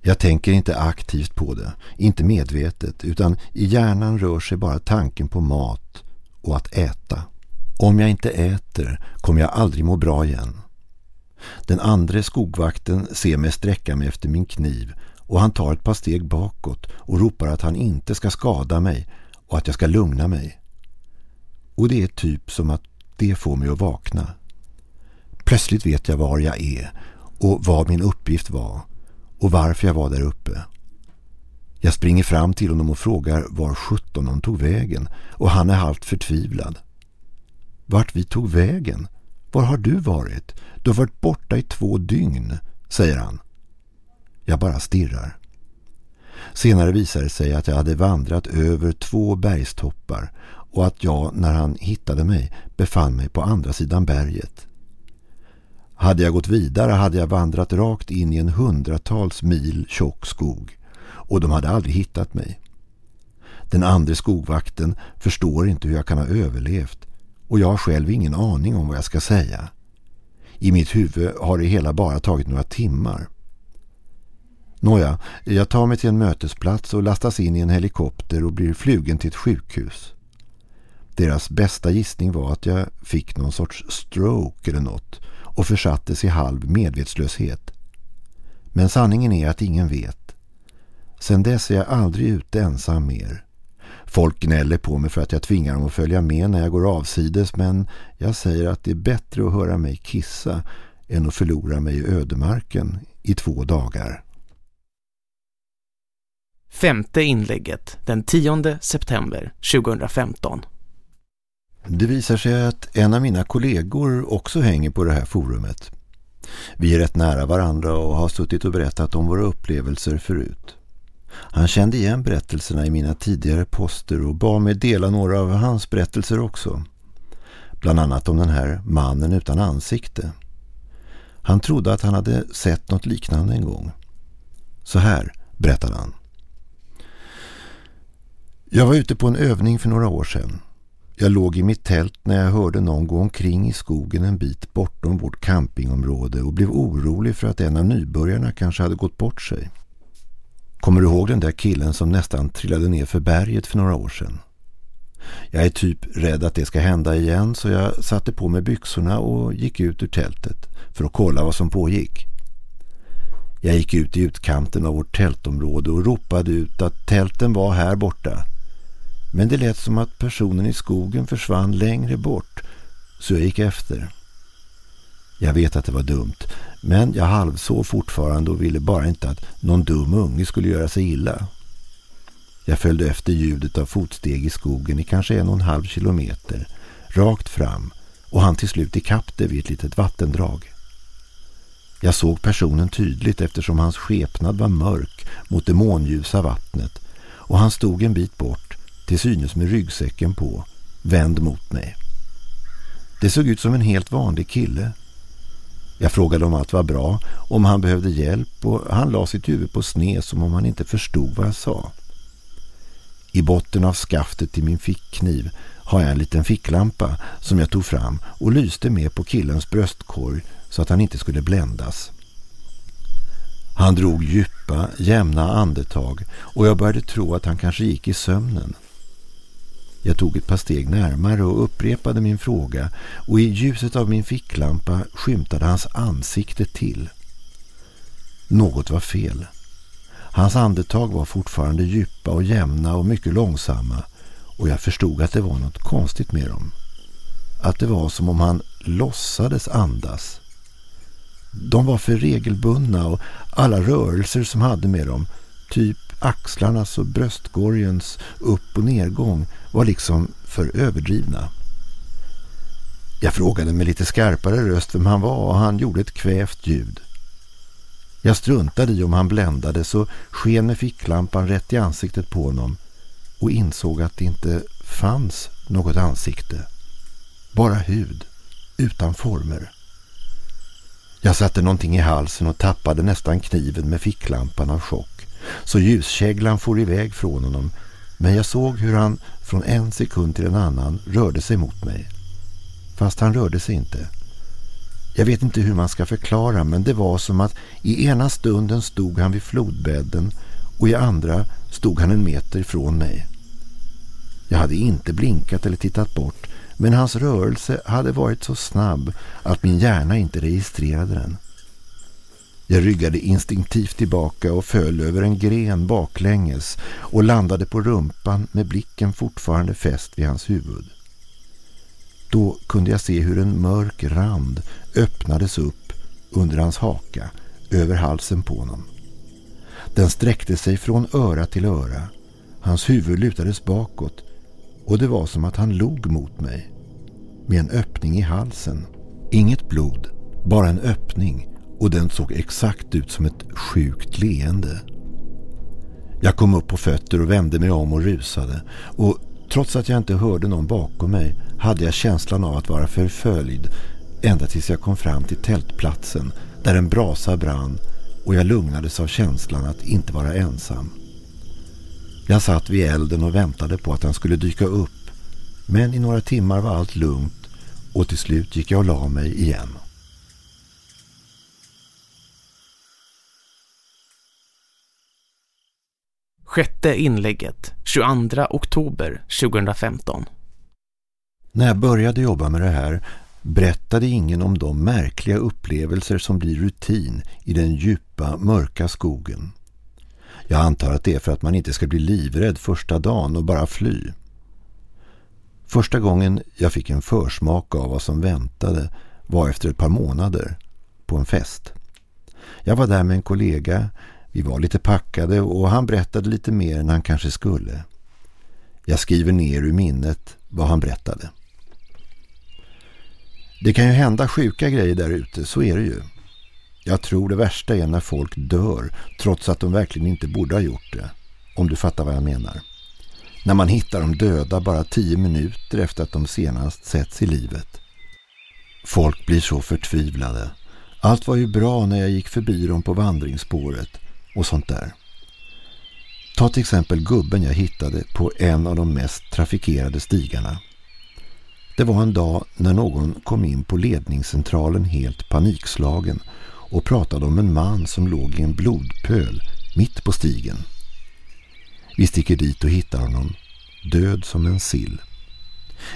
Jag tänker inte aktivt på det, inte medvetet, utan i hjärnan rör sig bara tanken på mat och att äta. Om jag inte äter kommer jag aldrig må bra igen. Den andra skogvakten ser mig sträcka mig efter min kniv och han tar ett par steg bakåt och ropar att han inte ska skada mig och att jag ska lugna mig. Och det är typ som att det får mig att vakna. Plötsligt vet jag var jag är och vad min uppgift var och varför jag var där uppe. Jag springer fram till honom och frågar var 17 han tog vägen och han är halvt förtvivlad. Vart vi tog vägen? Var har du varit? Du har varit borta i två dygn, säger han. Jag bara stirrar. Senare visade det sig att jag hade vandrat över två bergstoppar och att jag, när han hittade mig, befann mig på andra sidan berget. Hade jag gått vidare hade jag vandrat rakt in i en hundratals mil tjock skog och de hade aldrig hittat mig. Den andra skogvakten förstår inte hur jag kan ha överlevt och jag har själv ingen aning om vad jag ska säga. I mitt huvud har det hela bara tagit några timmar. Nåja, jag tar mig till en mötesplats och lastas in i en helikopter och blir flugen till ett sjukhus. Deras bästa gissning var att jag fick någon sorts stroke eller något och försattes i halv medvetslöshet. Men sanningen är att ingen vet. Sen dess är jag aldrig ute ensam mer. Folk gnäller på mig för att jag tvingar dem att följa med när jag går avsides men jag säger att det är bättre att höra mig kissa än att förlora mig i ödemarken i två dagar. Femte inlägget den 10 september 2015. Det visar sig att en av mina kollegor också hänger på det här forumet. Vi är rätt nära varandra och har suttit och berättat om våra upplevelser förut. Han kände igen berättelserna i mina tidigare poster och bad mig dela några av hans berättelser också. Bland annat om den här mannen utan ansikte. Han trodde att han hade sett något liknande en gång. Så här berättade han. Jag var ute på en övning för några år sedan. Jag låg i mitt tält när jag hörde någon gå omkring i skogen en bit bortom vårt campingområde och blev orolig för att en av nybörjarna kanske hade gått bort sig. Kommer du ihåg den där killen som nästan trillade ner för berget för några år sedan? Jag är typ rädd att det ska hända igen så jag satte på mig byxorna och gick ut ur tältet för att kolla vad som pågick. Jag gick ut i utkanten av vårt tältområde och ropade ut att tälten var här borta. Men det lät som att personen i skogen försvann längre bort så jag gick efter. Jag vet att det var dumt men jag halvsov fortfarande och ville bara inte att någon dum unge skulle göra sig illa. Jag följde efter ljudet av fotsteg i skogen i kanske en och en halv kilometer, rakt fram och han till slut i det vid ett litet vattendrag. Jag såg personen tydligt eftersom hans skepnad var mörk mot det månljusa vattnet och han stod en bit bort, till synes med ryggsäcken på, vänd mot mig. Det såg ut som en helt vanlig kille jag frågade om allt var bra, om han behövde hjälp och han la sitt huvud på sne som om han inte förstod vad jag sa. I botten av skaftet till min fickkniv har jag en liten ficklampa som jag tog fram och lyste med på killens bröstkorg så att han inte skulle bländas. Han drog djupa, jämna andetag och jag började tro att han kanske gick i sömnen. Jag tog ett par steg närmare och upprepade min fråga och i ljuset av min ficklampa skymtade hans ansikte till. Något var fel. Hans andetag var fortfarande djupa och jämna och mycket långsamma och jag förstod att det var något konstigt med dem. Att det var som om han låtsades andas. De var för regelbundna och alla rörelser som hade med dem, typ axlarnas och bröstgorgens upp- och nedgång var liksom för överdrivna. Jag frågade med lite skarpare röst vem han var och han gjorde ett kvävt ljud. Jag struntade i om han bländade så sken med ficklampan rätt i ansiktet på honom och insåg att det inte fanns något ansikte. Bara hud, utan former. Jag satte någonting i halsen och tappade nästan kniven med ficklampan av chock så ljuskäglan for iväg från honom men jag såg hur han från en sekund till en annan rörde sig mot mig. Fast han rörde sig inte. Jag vet inte hur man ska förklara men det var som att i ena stunden stod han vid flodbädden och i andra stod han en meter ifrån mig. Jag hade inte blinkat eller tittat bort men hans rörelse hade varit så snabb att min hjärna inte registrerade den. Jag ryggade instinktivt tillbaka och föll över en gren baklänges och landade på rumpan med blicken fortfarande fäst vid hans huvud. Då kunde jag se hur en mörk rand öppnades upp under hans haka över halsen på honom. Den sträckte sig från öra till öra. Hans huvud lutades bakåt och det var som att han log mot mig. Med en öppning i halsen. Inget blod, bara en öppning och den såg exakt ut som ett sjukt leende. Jag kom upp på fötter och vände mig om och rusade. Och trots att jag inte hörde någon bakom mig hade jag känslan av att vara förföljd ända tills jag kom fram till tältplatsen där en brasa brann och jag lugnades av känslan att inte vara ensam. Jag satt vid elden och väntade på att den skulle dyka upp men i några timmar var allt lugnt och till slut gick jag och la mig igen. Sjätte inlägget 22 oktober 2015 När jag började jobba med det här berättade ingen om de märkliga upplevelser som blir rutin i den djupa, mörka skogen. Jag antar att det är för att man inte ska bli livrädd första dagen och bara fly. Första gången jag fick en försmak av vad som väntade var efter ett par månader på en fest. Jag var där med en kollega, vi var lite packade och han berättade lite mer än han kanske skulle. Jag skriver ner ur minnet vad han berättade. Det kan ju hända sjuka grejer där ute, så är det ju. Jag tror det värsta är när folk dör trots att de verkligen inte borde ha gjort det. Om du fattar vad jag menar. När man hittar dem döda bara tio minuter efter att de senast setts i livet. Folk blir så förtvivlade. Allt var ju bra när jag gick förbi dem på vandringsspåret och sånt där. Ta till exempel gubben jag hittade på en av de mest trafikerade stigarna. Det var en dag när någon kom in på ledningscentralen helt panikslagen och pratade om en man som låg i en blodpöl mitt på stigen. Vi sticker dit och hittar honom, död som en sill.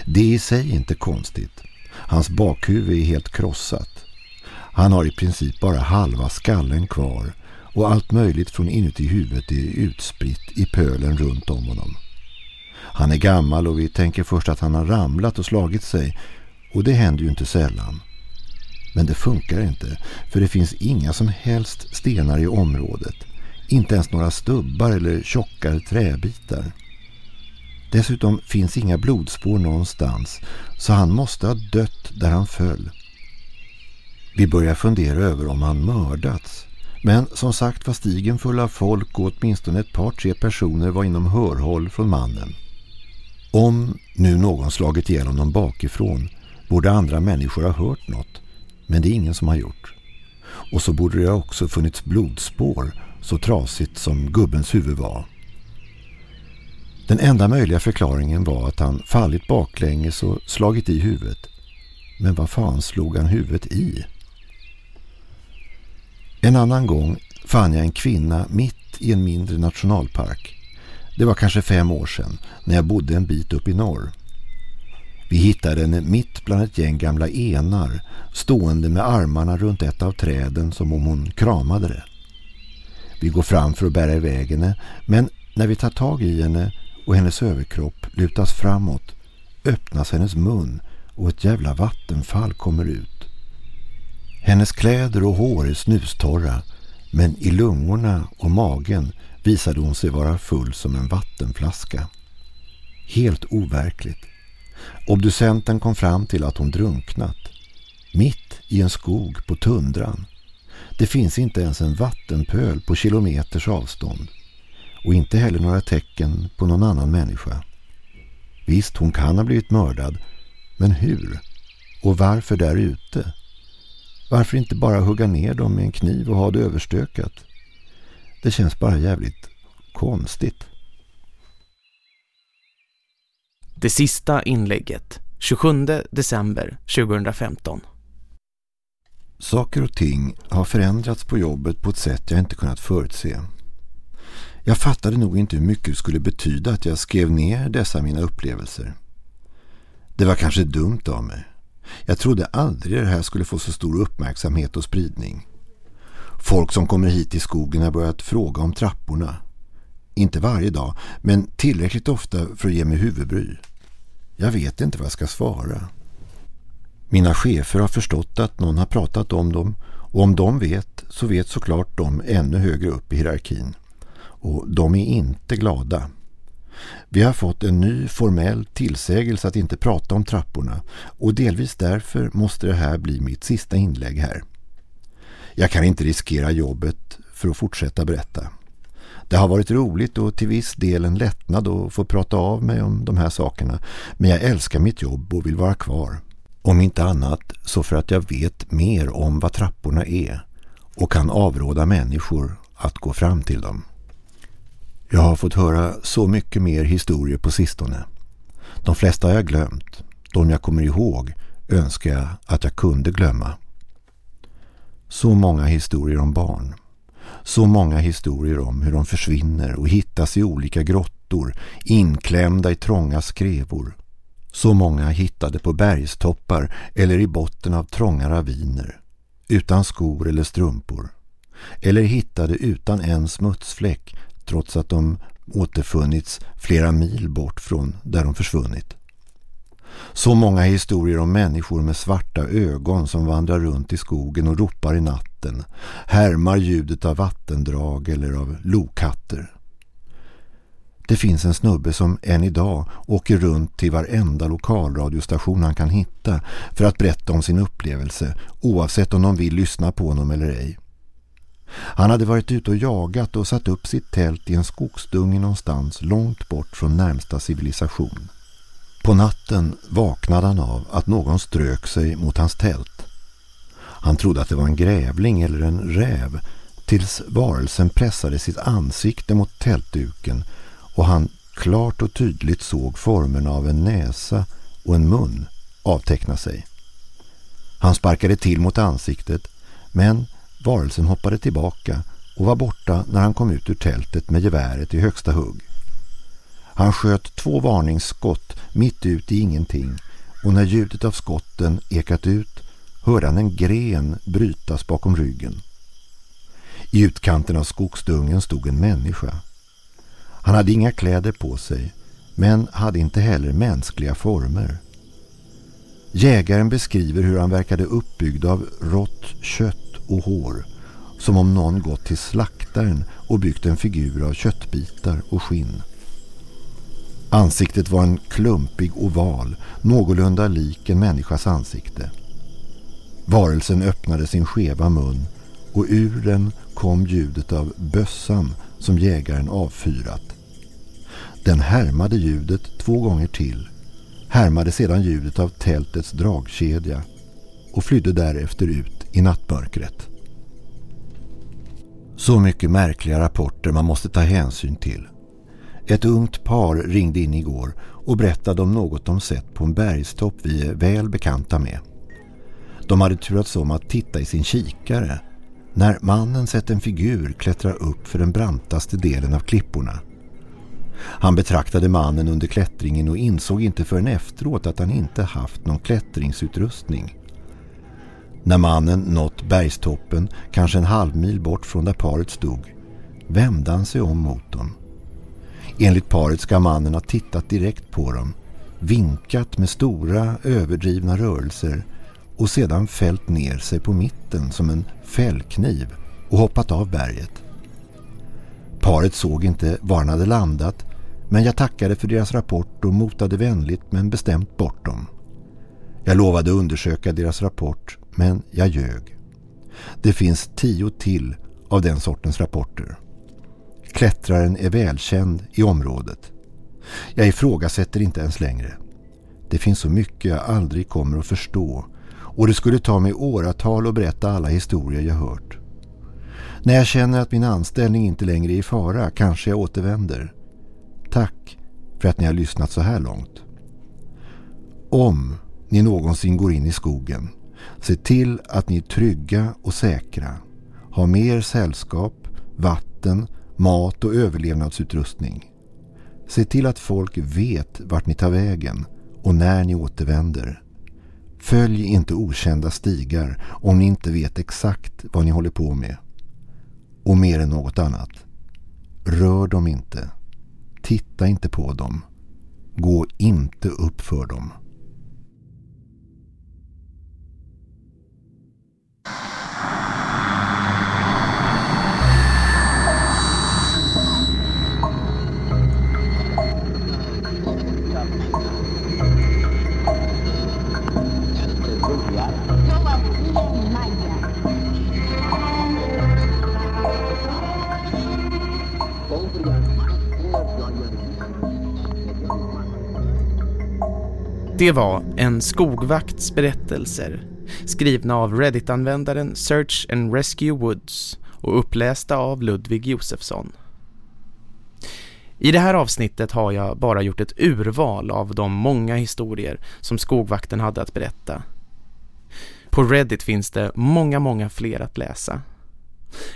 Det är i sig inte konstigt. Hans bakhuvud är helt krossat. Han har i princip bara halva skallen kvar och allt möjligt från inuti huvudet är utspritt i pölen runt om honom. Han är gammal och vi tänker först att han har ramlat och slagit sig och det händer ju inte sällan. Men det funkar inte för det finns inga som helst stenar i området. Inte ens några stubbar eller tjockare träbitar. Dessutom finns inga blodspår någonstans så han måste ha dött där han föll. Vi börjar fundera över om han mördats. Men som sagt var stigen full av folk och åtminstone ett par tre personer var inom hörhåll från mannen. Om nu någon slagit ihjäl honom bakifrån borde andra människor ha hört något. Men det är ingen som har gjort. Och så borde det också funnits blodspår så trasigt som gubbens huvud var. Den enda möjliga förklaringen var att han fallit baklänges och slagit i huvudet. Men vad fan slog han huvudet i? En annan gång fann jag en kvinna mitt i en mindre nationalpark. Det var kanske fem år sedan när jag bodde en bit upp i norr. Vi hittade henne mitt bland ett gäng gamla enar stående med armarna runt ett av träden som om hon kramade det. Vi går fram för att bära iväg henne men när vi tar tag i henne och hennes överkropp lutas framåt öppnas hennes mun och ett jävla vattenfall kommer ut. Hennes kläder och hår är snustorra men i lungorna och magen visade hon sig vara full som en vattenflaska. Helt overkligt. Obducenten kom fram till att hon drunknat. Mitt i en skog på tundran. Det finns inte ens en vattenpöl på kilometers avstånd. Och inte heller några tecken på någon annan människa. Visst, hon kan ha blivit mördad. Men hur? Och varför där ute? Varför inte bara hugga ner dem med en kniv och ha det överstökat? Det känns bara jävligt konstigt. Det sista inlägget 27 december 2015 Saker och ting har förändrats på jobbet på ett sätt jag inte kunnat förutse. Jag fattade nog inte hur mycket det skulle betyda att jag skrev ner dessa mina upplevelser. Det var kanske dumt av mig. Jag trodde aldrig det här skulle få så stor uppmärksamhet och spridning. Folk som kommer hit i skogen har börjat fråga om trapporna. Inte varje dag, men tillräckligt ofta för att ge mig huvudbry. Jag vet inte vad jag ska svara. Mina chefer har förstått att någon har pratat om dem och om de vet så vet såklart de ännu högre upp i hierarkin. Och de är inte glada. Vi har fått en ny formell tillsägelse att inte prata om trapporna och delvis därför måste det här bli mitt sista inlägg här. Jag kan inte riskera jobbet för att fortsätta berätta. Det har varit roligt och till viss del en lättnad att få prata av mig om de här sakerna. Men jag älskar mitt jobb och vill vara kvar. Om inte annat så för att jag vet mer om vad trapporna är och kan avråda människor att gå fram till dem. Jag har fått höra så mycket mer historier på sistone. De flesta har jag glömt. De jag kommer ihåg önskar jag att jag kunde glömma. Så många historier om barn. Så många historier om hur de försvinner och hittas i olika grottor, inklämda i trånga skrevor. Så många hittade på bergstoppar eller i botten av trånga raviner, utan skor eller strumpor. Eller hittade utan en smutsfläck trots att de återfunnits flera mil bort från där de försvunnit. Så många historier om människor med svarta ögon som vandrar runt i skogen och ropar i natten, härmar ljudet av vattendrag eller av lokatter. Det finns en snubbe som än idag åker runt till varenda lokalradiostation han kan hitta för att berätta om sin upplevelse oavsett om de vill lyssna på honom eller ej. Han hade varit ute och jagat och satt upp sitt tält i en skogsdunge någonstans långt bort från närmsta civilisation. På natten vaknade han av att någon strök sig mot hans tält. Han trodde att det var en grävling eller en räv tills varelsen pressade sitt ansikte mot tältduken och han klart och tydligt såg formerna av en näsa och en mun avteckna sig. Han sparkade till mot ansiktet men varelsen hoppade tillbaka och var borta när han kom ut ur tältet med geväret i högsta hugg. Han sköt två varningsskott mitt ut i ingenting och när ljudet av skotten ekat ut hörde han en gren brytas bakom ryggen. I utkanten av skogsdungen stod en människa. Han hade inga kläder på sig men hade inte heller mänskliga former. Jägaren beskriver hur han verkade uppbyggd av rått kött och hår som om någon gått till slaktaren och byggt en figur av köttbitar och skinn. Ansiktet var en klumpig oval, någorlunda lik en människas ansikte. Varelsen öppnade sin skeva mun och ur den kom ljudet av bössan som jägaren avfyrat. Den härmade ljudet två gånger till, härmade sedan ljudet av tältets dragkedja och flydde därefter ut i nattmörkret. Så mycket märkliga rapporter man måste ta hänsyn till. Ett ungt par ringde in igår och berättade om något de sett på en bergstopp vi är väl bekanta med. De hade turats om att titta i sin kikare när mannen sett en figur klättra upp för den brantaste delen av klipporna. Han betraktade mannen under klättringen och insåg inte förrän efteråt att han inte haft någon klättringsutrustning. När mannen nått bergstoppen, kanske en halv mil bort från där paret stod, vände han sig om mot dem. Enligt paret ska mannen ha tittat direkt på dem, vinkat med stora överdrivna rörelser och sedan fällt ner sig på mitten som en fällkniv och hoppat av berget. Paret såg inte var han hade landat men jag tackade för deras rapport och motade vänligt men bestämt bort dem. Jag lovade undersöka deras rapport men jag ljög. Det finns tio till av den sortens rapporter. Klättraren är välkänd i området. Jag ifrågasätter inte ens längre. Det finns så mycket jag aldrig kommer att förstå och det skulle ta mig åratal att berätta alla historier jag hört. När jag känner att min anställning inte längre är i fara kanske jag återvänder. Tack för att ni har lyssnat så här långt. Om ni någonsin går in i skogen Se till att ni är trygga och säkra. Ha mer sällskap, vatten, mat och överlevnadsutrustning. Se till att folk vet vart ni tar vägen och när ni återvänder. Följ inte okända stigar om ni inte vet exakt vad ni håller på med. Och mer än något annat. Rör dem inte. Titta inte på dem. Gå inte upp för dem. Det var En skogvakts berättelser skrivna av Reddit-användaren Search and Rescue Woods och upplästa av Ludvig Josefsson. I det här avsnittet har jag bara gjort ett urval av de många historier som skogvakten hade att berätta. På Reddit finns det många, många fler att läsa.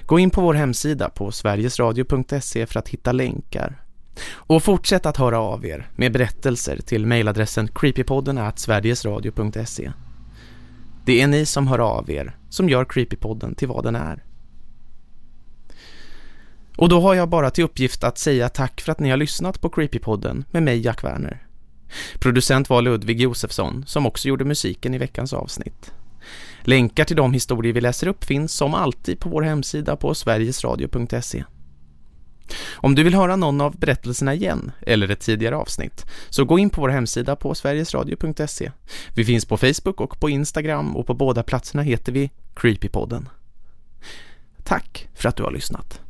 Gå in på vår hemsida på sverigesradio.se för att hitta länkar. Och fortsätt att höra av er med berättelser till mejladressen creepypodden at sverigesradio.se. Det är ni som hör av er som gör Creepypodden till vad den är. Och då har jag bara till uppgift att säga tack för att ni har lyssnat på Creepypodden med mig Jack Werner. Producent var Ludvig Josefsson som också gjorde musiken i veckans avsnitt. Länkar till de historier vi läser upp finns som alltid på vår hemsida på sverigesradio.se. Om du vill höra någon av berättelserna igen eller ett tidigare avsnitt så gå in på vår hemsida på sverigesradio.se. Vi finns på Facebook och på Instagram och på båda platserna heter vi Creepypodden. Tack för att du har lyssnat.